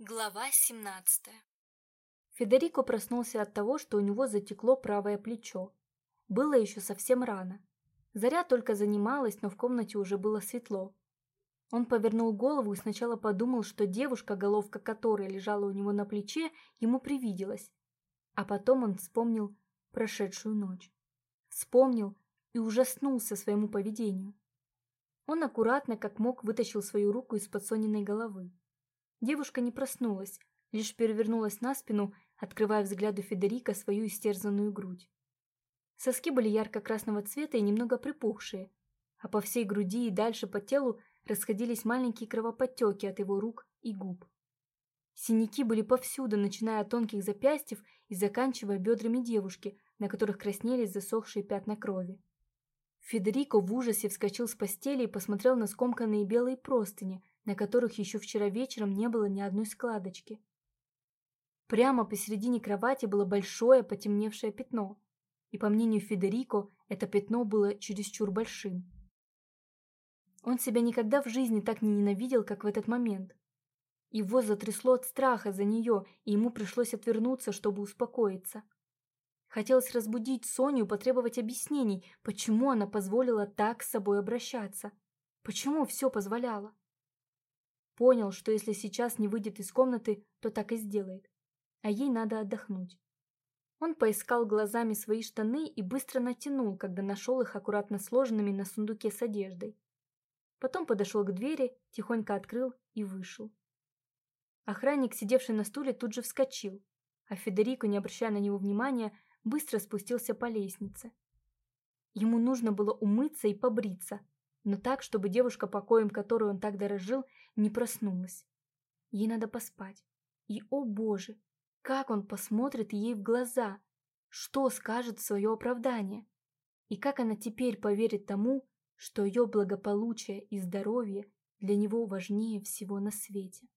Глава 17 Федерико проснулся от того, что у него затекло правое плечо. Было еще совсем рано. Заря только занималась, но в комнате уже было светло. Он повернул голову и сначала подумал, что девушка, головка которой лежала у него на плече, ему привиделась. А потом он вспомнил прошедшую ночь. Вспомнил и ужаснулся своему поведению. Он аккуратно, как мог, вытащил свою руку из-под Сониной головы. Девушка не проснулась, лишь перевернулась на спину, открывая взгляду Федерика свою истерзанную грудь. Соски были ярко-красного цвета и немного припухшие, а по всей груди и дальше по телу расходились маленькие кровоподтеки от его рук и губ. Синяки были повсюду, начиная от тонких запястьев и заканчивая бедрами девушки, на которых краснелись засохшие пятна крови. Федерико в ужасе вскочил с постели и посмотрел на скомканные белые простыни, на которых еще вчера вечером не было ни одной складочки. Прямо посередине кровати было большое потемневшее пятно, и, по мнению Федерико, это пятно было чересчур большим. Он себя никогда в жизни так не ненавидел, как в этот момент. Его затрясло от страха за нее, и ему пришлось отвернуться, чтобы успокоиться. Хотелось разбудить Соню потребовать объяснений, почему она позволила так с собой обращаться. Почему все позволяла? Понял, что если сейчас не выйдет из комнаты, то так и сделает. А ей надо отдохнуть. Он поискал глазами свои штаны и быстро натянул, когда нашел их аккуратно сложенными на сундуке с одеждой. Потом подошел к двери, тихонько открыл и вышел. Охранник, сидевший на стуле, тут же вскочил, а Федерико, не обращая на него внимания, быстро спустился по лестнице. Ему нужно было умыться и побриться, но так, чтобы девушка, покоем которой он так дорожил, не проснулась. Ей надо поспать. И, о боже, как он посмотрит ей в глаза, что скажет свое оправдание, и как она теперь поверит тому, что ее благополучие и здоровье для него важнее всего на свете.